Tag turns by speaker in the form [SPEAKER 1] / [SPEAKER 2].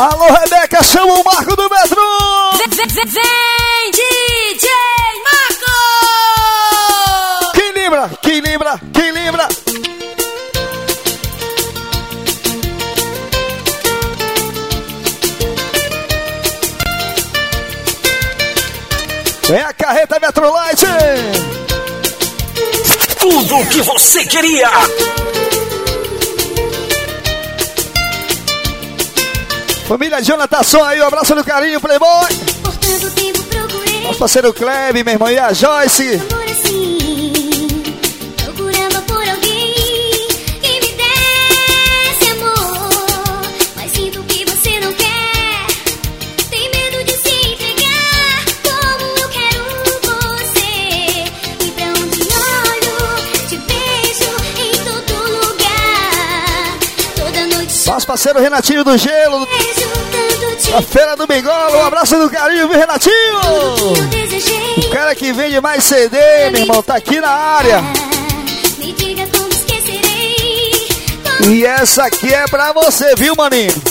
[SPEAKER 1] Alô, Rebeca, chama o Marco do Metro!
[SPEAKER 2] Vem, vem, vem, DJ Marco!
[SPEAKER 1] Quem lembra? Quem lembra? Quem lembra? É a carreta Metrolite!
[SPEAKER 3] Tudo o que você queria!
[SPEAKER 1] Família Jonathan Som aí, um abraço no carinho, Playboy!
[SPEAKER 2] Por tanto tempo procurei
[SPEAKER 1] Nosso parceiro Kleb, meu irmão, e a Joyce! Nosso parceiro Renatinho do Gelo, da Feira do Bengola, um abraço no carinho, viu, Renatinho? O cara que vende mais CD, meu irmão, tá aqui na área. E essa aqui é pra você, viu, maninho?